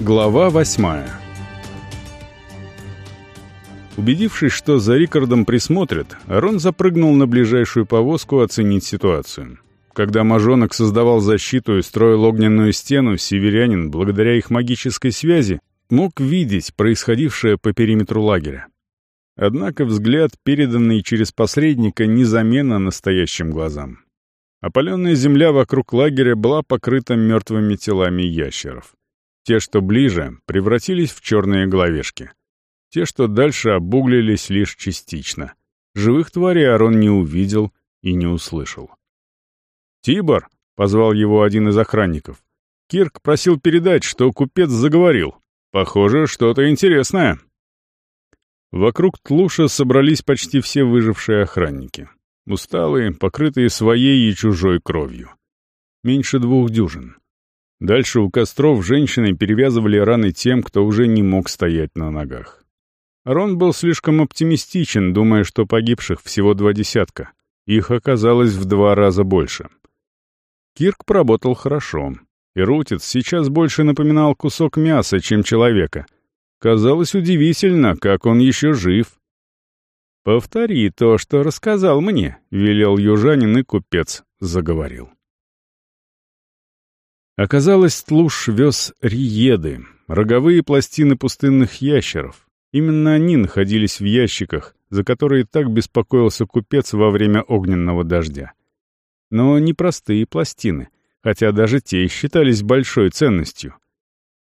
Глава восьмая Убедившись, что за Рикардом присмотрят, Арон запрыгнул на ближайшую повозку оценить ситуацию. Когда Мажонок создавал защиту и строил огненную стену, северянин, благодаря их магической связи, мог видеть происходившее по периметру лагеря. Однако взгляд, переданный через посредника, незаменно настоящим глазам. Опаленная земля вокруг лагеря была покрыта мертвыми телами ящеров. Те, что ближе, превратились в черные головешки. Те, что дальше, обуглились лишь частично. Живых тварей Арон не увидел и не услышал. «Тибор!» — позвал его один из охранников. Кирк просил передать, что купец заговорил. Похоже, что-то интересное. Вокруг Тлуша собрались почти все выжившие охранники. Усталые, покрытые своей и чужой кровью. Меньше двух дюжин. Дальше у костров женщины перевязывали раны тем, кто уже не мог стоять на ногах. Рон был слишком оптимистичен, думая, что погибших всего два десятка. Их оказалось в два раза больше. Кирк поработал хорошо. И Рутец сейчас больше напоминал кусок мяса, чем человека. Казалось удивительно, как он еще жив. «Повтори то, что рассказал мне», — велел южанин, и купец заговорил. Оказалось, Тлуш вез риеды, роговые пластины пустынных ящеров. Именно они находились в ящиках, за которые так беспокоился купец во время огненного дождя. Но не простые пластины, хотя даже те считались большой ценностью.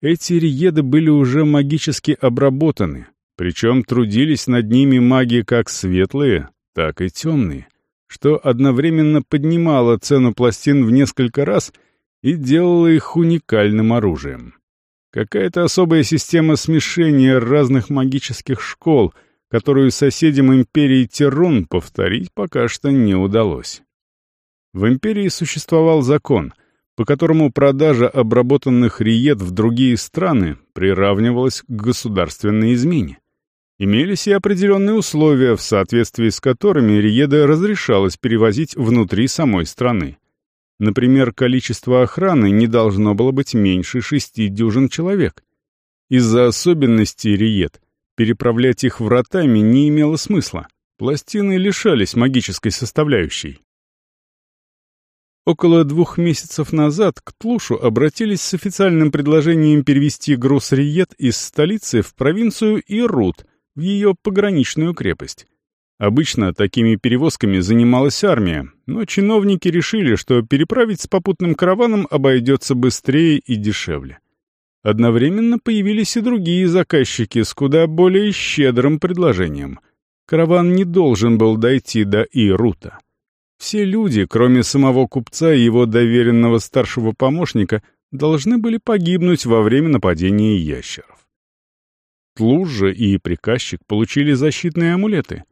Эти риеды были уже магически обработаны, причем трудились над ними маги как светлые, так и темные, что одновременно поднимало цену пластин в несколько раз — и делала их уникальным оружием. Какая-то особая система смешения разных магических школ, которую соседям империи Террон повторить пока что не удалось. В империи существовал закон, по которому продажа обработанных риет в другие страны приравнивалась к государственной измене. Имелись и определенные условия, в соответствии с которыми риеды разрешалось перевозить внутри самой страны. Например, количество охраны не должно было быть меньше шести дюжин человек. Из-за особенностей риет переправлять их вратами не имело смысла. Пластины лишались магической составляющей. Около двух месяцев назад к Тлушу обратились с официальным предложением перевести груз Риет из столицы в провинцию Ирут, в ее пограничную крепость. Обычно такими перевозками занималась армия, но чиновники решили, что переправить с попутным караваном обойдется быстрее и дешевле. Одновременно появились и другие заказчики с куда более щедрым предложением. Караван не должен был дойти до Ирута. Все люди, кроме самого купца и его доверенного старшего помощника, должны были погибнуть во время нападения ящеров. Тлуж и приказчик получили защитные амулеты —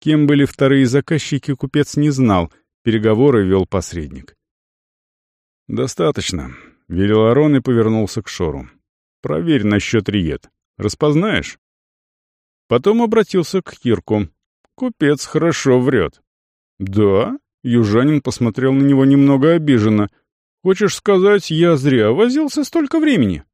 Кем были вторые заказчики, купец не знал, переговоры вел посредник. «Достаточно», — велел Арон и повернулся к Шору. «Проверь насчет риет. Распознаешь?» Потом обратился к Кирку. «Купец хорошо врет». «Да?» — южанин посмотрел на него немного обиженно. «Хочешь сказать, я зря возился столько времени?»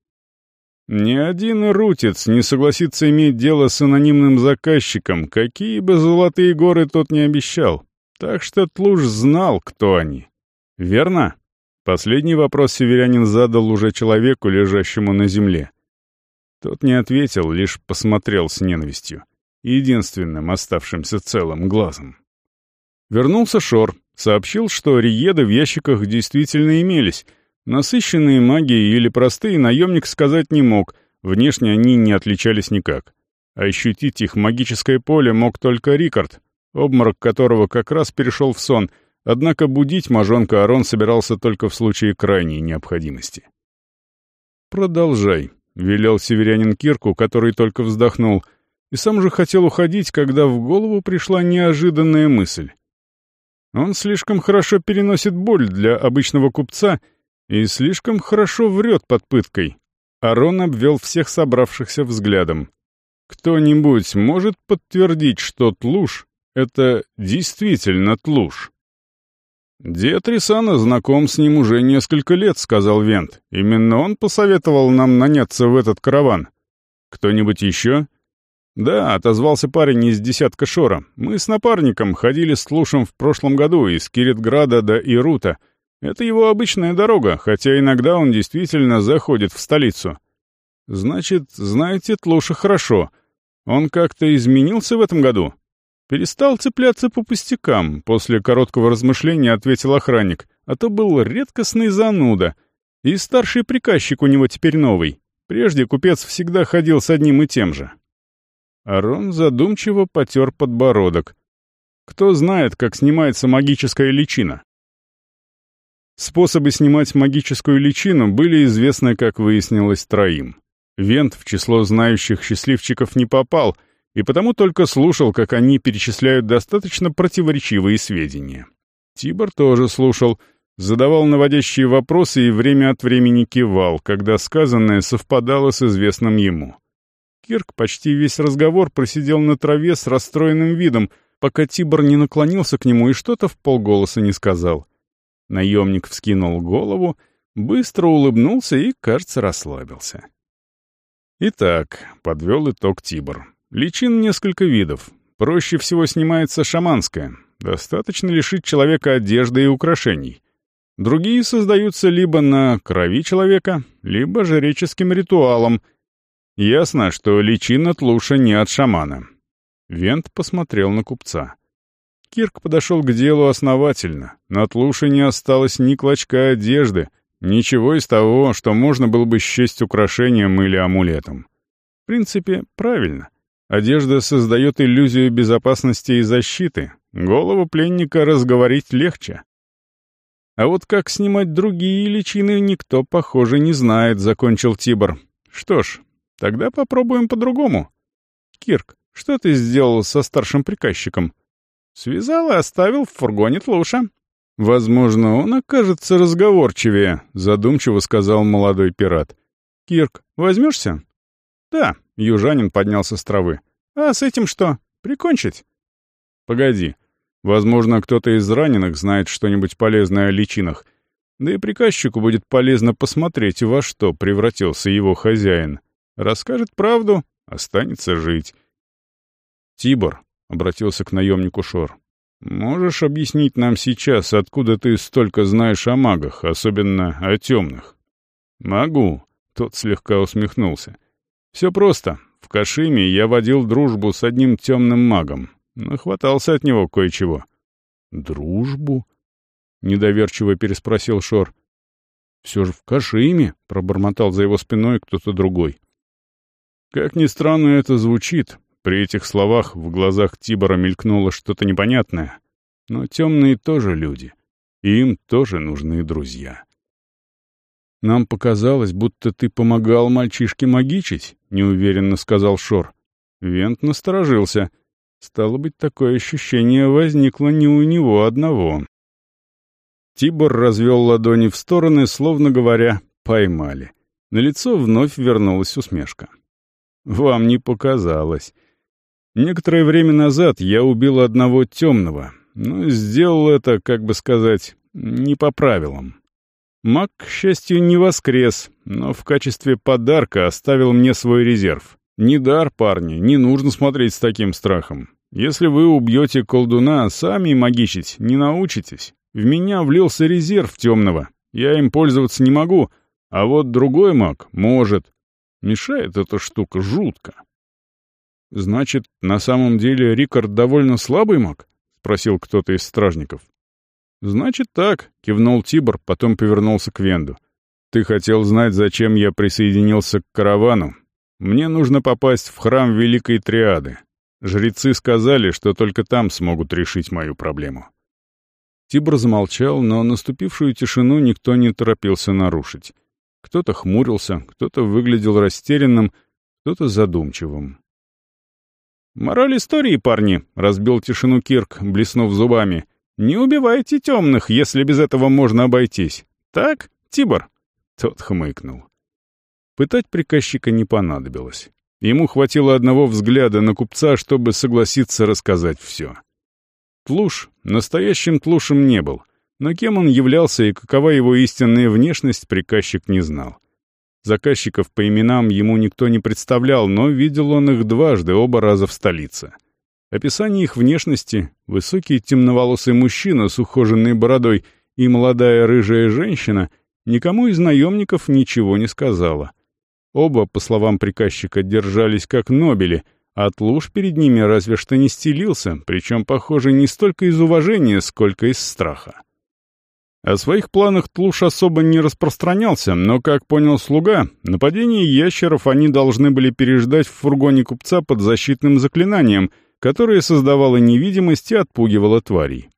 Ни один рутец не согласится иметь дело с анонимным заказчиком, какие бы золотые горы тот не обещал. Так что Тлуш знал, кто они. Верно? Последний вопрос северянин задал уже человеку, лежащему на земле. Тот не ответил, лишь посмотрел с ненавистью, единственным оставшимся целым глазом. Вернулся Шор, сообщил, что риеды в ящиках действительно имелись — Насыщенные магией или простые наемник сказать не мог, внешне они не отличались никак. Ощутить их магическое поле мог только Рикард, обморок которого как раз перешел в сон, однако будить мажонка Арон собирался только в случае крайней необходимости. «Продолжай», — велел северянин Кирку, который только вздохнул, и сам же хотел уходить, когда в голову пришла неожиданная мысль. Он слишком хорошо переносит боль для обычного купца — и слишком хорошо врет под пыткой. Арон обвел всех собравшихся взглядом. Кто-нибудь может подтвердить, что Тлуш — это действительно Тлуш? «Дед Рисана знаком с ним уже несколько лет», — сказал Вент. «Именно он посоветовал нам наняться в этот караван. Кто-нибудь еще?» «Да», — отозвался парень из десятка Шора. «Мы с напарником ходили с Тлушем в прошлом году из Киритграда до Ирута. Это его обычная дорога, хотя иногда он действительно заходит в столицу». «Значит, знаете Тлуша хорошо. Он как-то изменился в этом году?» «Перестал цепляться по пустякам», — после короткого размышления ответил охранник. «А то был редкостный зануда. И старший приказчик у него теперь новый. Прежде купец всегда ходил с одним и тем же». Арон задумчиво потер подбородок. Кто знает, как снимается магическая личина? Способы снимать магическую личину были известны, как выяснилось, троим. Вент в число знающих счастливчиков не попал, и потому только слушал, как они перечисляют достаточно противоречивые сведения. Тибор тоже слушал, задавал наводящие вопросы и время от времени кивал, когда сказанное совпадало с известным ему. Кирк почти весь разговор просидел на траве с расстроенным видом, пока Тибор не наклонился к нему и что-то в полголоса не сказал. Наемник вскинул голову, быстро улыбнулся и, кажется, расслабился. Итак, подвел итог Тибор. Личин несколько видов. Проще всего снимается шаманская. Достаточно лишить человека одежды и украшений. Другие создаются либо на крови человека, либо жреческим ритуалом — Ясно, что личина Тлуша не от шамана. Вент посмотрел на купца. Кирк подошел к делу основательно. На Тлуше не осталось ни клочка одежды, ничего из того, что можно было бы счесть украшением или амулетом. В принципе, правильно. Одежда создает иллюзию безопасности и защиты. Голову пленника разговорить легче. А вот как снимать другие личины, никто, похоже, не знает, закончил Тибор. Что ж, Тогда попробуем по-другому. Кирк, что ты сделал со старшим приказчиком? Связал и оставил в фургоне Тлуша. Возможно, он окажется разговорчивее, задумчиво сказал молодой пират. Кирк, возьмешься? Да, южанин поднялся с травы. А с этим что? Прикончить? Погоди. Возможно, кто-то из раненых знает что-нибудь полезное о личинах. Да и приказчику будет полезно посмотреть, во что превратился его хозяин. Расскажет правду, останется жить. «Тибор», — обратился к наемнику Шор, — «можешь объяснить нам сейчас, откуда ты столько знаешь о магах, особенно о темных?» «Могу», — тот слегка усмехнулся. «Все просто. В Кашиме я водил дружбу с одним темным магом. Нахватался от него кое-чего». «Дружбу?» — недоверчиво переспросил Шор. «Все же в Кашиме», — пробормотал за его спиной кто-то другой. Как ни странно это звучит, при этих словах в глазах Тибора мелькнуло что-то непонятное. Но темные тоже люди, и им тоже нужны друзья. «Нам показалось, будто ты помогал мальчишке магичить», — неуверенно сказал Шор. Вент насторожился. Стало быть, такое ощущение возникло не у него одного. Тибор развел ладони в стороны, словно говоря «поймали». На лицо вновь вернулась усмешка. Вам не показалось. Некоторое время назад я убил одного темного, но сделал это, как бы сказать, не по правилам. Маг, к счастью, не воскрес, но в качестве подарка оставил мне свой резерв. Не дар, парни, не нужно смотреть с таким страхом. Если вы убьете колдуна, сами магичить не научитесь. В меня влился резерв темного. Я им пользоваться не могу, а вот другой маг может. Мешает эта штука жутко. «Значит, на самом деле Рикард довольно слабый маг?» — спросил кто-то из стражников. «Значит так», — кивнул Тибор, потом повернулся к Венду. «Ты хотел знать, зачем я присоединился к каравану? Мне нужно попасть в храм Великой Триады. Жрецы сказали, что только там смогут решить мою проблему». Тибор замолчал, но наступившую тишину никто не торопился нарушить. Кто-то хмурился, кто-то выглядел растерянным, кто-то задумчивым. «Мораль истории, парни!» — разбил тишину Кирк, блеснув зубами. «Не убивайте темных, если без этого можно обойтись. Так, Тибор?» Тот хмыкнул. Пытать приказчика не понадобилось. Ему хватило одного взгляда на купца, чтобы согласиться рассказать все. Тлуш настоящим тлушем не был — но кем он являлся и какова его истинная внешность, приказчик не знал. Заказчиков по именам ему никто не представлял, но видел он их дважды, оба раза в столице. Описание их внешности — высокий темноволосый мужчина с ухоженной бородой и молодая рыжая женщина — никому из наемников ничего не сказала. Оба, по словам приказчика, держались как нобели, а Тлуш перед ними разве что не стелился, причем, похоже, не столько из уважения, сколько из страха. О своих планах Тлуш особо не распространялся, но, как понял слуга, нападение ящеров они должны были переждать в фургоне купца под защитным заклинанием, которое создавало невидимость и отпугивало тварей.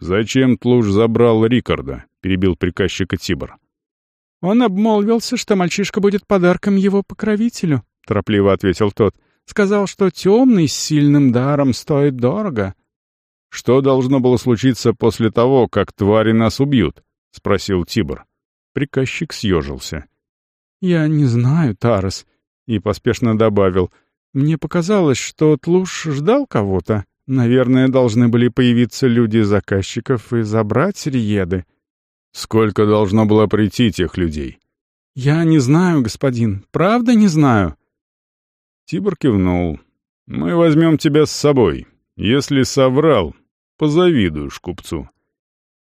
«Зачем Тлуш забрал Рикарда?» — перебил приказчика Тибор. «Он обмолвился, что мальчишка будет подарком его покровителю», — торопливо ответил тот. «Сказал, что темный с сильным даром стоит дорого». «Что должно было случиться после того, как твари нас убьют?» — спросил Тибор. Приказчик съежился. «Я не знаю, Тарас», — и поспешно добавил. «Мне показалось, что Тлуш ждал кого-то. Наверное, должны были появиться люди заказчиков и забрать Риеды». «Сколько должно было прийти тех людей?» «Я не знаю, господин, правда не знаю». Тибор кивнул. «Мы возьмем тебя с собой. Если соврал, позавидуешь купцу.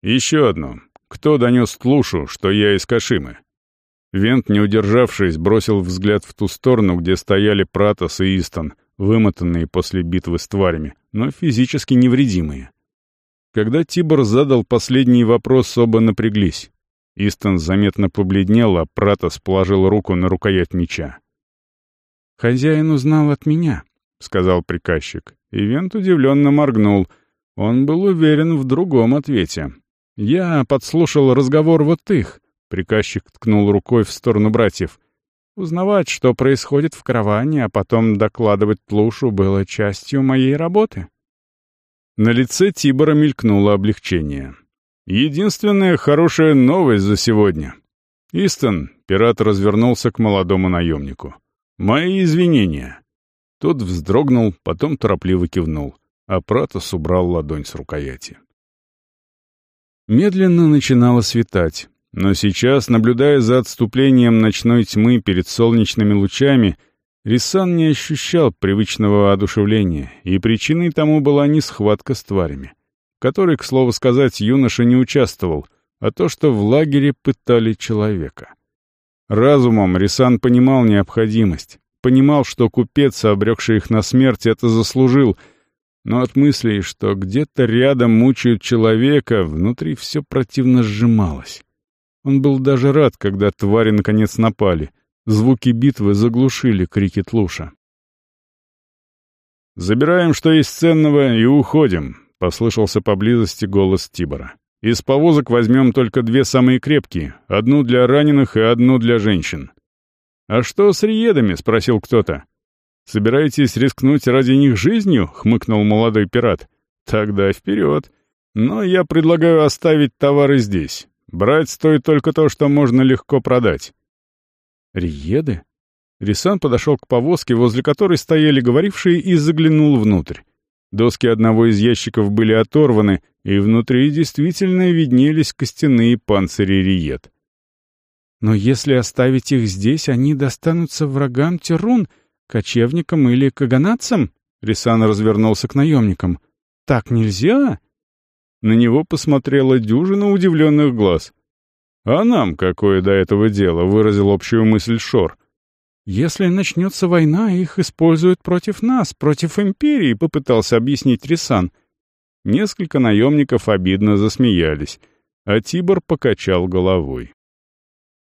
Еще одно. Кто донес Тлушу, что я из Кашимы? Вент, не удержавшись, бросил взгляд в ту сторону, где стояли Пратос и Истон, вымотанные после битвы с тварями, но физически невредимые. Когда Тибор задал последний вопрос, оба напряглись. Истон заметно побледнел, а Пратос положил руку на рукоять меча. «Хозяин узнал от меня», — сказал приказчик. Ивент удивленно моргнул. Он был уверен в другом ответе. «Я подслушал разговор вот их», — приказчик ткнул рукой в сторону братьев. «Узнавать, что происходит в караване, а потом докладывать Тлушу было частью моей работы». На лице Тибора мелькнуло облегчение. «Единственная хорошая новость за сегодня. Истон», — пират развернулся к молодому наемнику. «Мои извинения. Тот вздрогнул, потом торопливо кивнул, а Пратос убрал ладонь с рукояти. Медленно начинало светать, но сейчас, наблюдая за отступлением ночной тьмы перед солнечными лучами, Рисан не ощущал привычного одушевления, и причиной тому была не схватка с тварями, в которой, к слову сказать, юноша не участвовал, а то, что в лагере пытали человека. Разумом Рисан понимал необходимость, Понимал, что купец, обрекший их на смерть, это заслужил, но от мыслей, что где-то рядом мучают человека, внутри все противно сжималось. Он был даже рад, когда твари наконец напали. Звуки битвы заглушили крики Тлуша. «Забираем, что есть ценного, и уходим», — послышался поблизости голос Тибора. «Из повозок возьмем только две самые крепкие, одну для раненых и одну для женщин. «А что с риедами?» — спросил кто-то. «Собираетесь рискнуть ради них жизнью?» — хмыкнул молодой пират. «Тогда вперед. Но я предлагаю оставить товары здесь. Брать стоит только то, что можно легко продать». «Риеды?» Рисан подошел к повозке, возле которой стояли говорившие, и заглянул внутрь. Доски одного из ящиков были оторваны, и внутри действительно виднелись костяные панцири риет. Но если оставить их здесь, они достанутся врагам Терун, кочевникам или каганатцам?» Рисан развернулся к наемникам. «Так нельзя?» На него посмотрела дюжина удивленных глаз. «А нам какое до этого дело?» — выразил общую мысль Шор. «Если начнется война, их используют против нас, против Империи», — попытался объяснить Рисан. Несколько наемников обидно засмеялись, а Тибор покачал головой.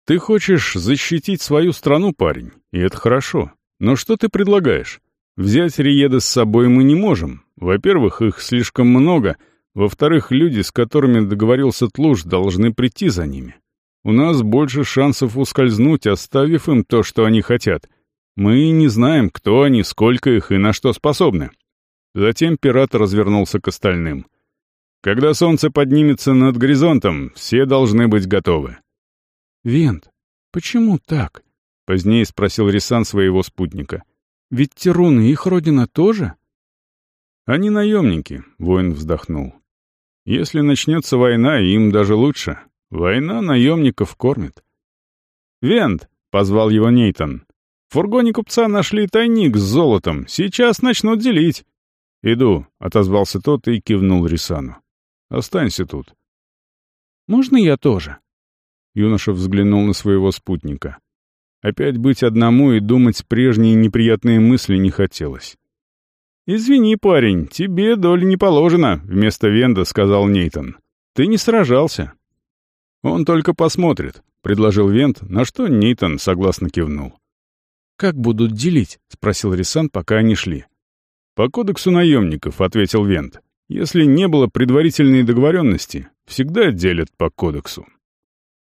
Ты хочешь защитить свою страну, парень, и это хорошо. Но что ты предлагаешь? Взять Риеда с собой мы не можем. Во-первых, их слишком много. Во-вторых, люди, с которыми договорился Тлуш, должны прийти за ними. У нас больше шансов ускользнуть, оставив им то, что они хотят. Мы не знаем, кто они, сколько их и на что способны. Затем пират развернулся к остальным. Когда солнце поднимется над горизонтом, все должны быть готовы. «Вент, почему так?» — позднее спросил Рисан своего спутника. «Ведь Тируны их родина тоже?» «Они наемники», — воин вздохнул. Если начнется война, им даже лучше. Война наемников кормит. «Вент!» — позвал его Нейтон. «В фургоне купца нашли тайник с золотом. Сейчас начнут делить». «Иду», — отозвался тот и кивнул Рисану. «Останься тут». «Можно я тоже?» Юноша взглянул на своего спутника. Опять быть одному и думать прежние неприятные мысли не хотелось. «Извини, парень, тебе доли не положено», — вместо Венда сказал Нейтон. «Ты не сражался». «Он только посмотрит», — предложил Вент, на что Нейтон согласно кивнул. «Как будут делить?» — спросил Рисан, пока они шли. «По кодексу наемников», — ответил Вент. «Если не было предварительной договоренности, всегда делят по кодексу».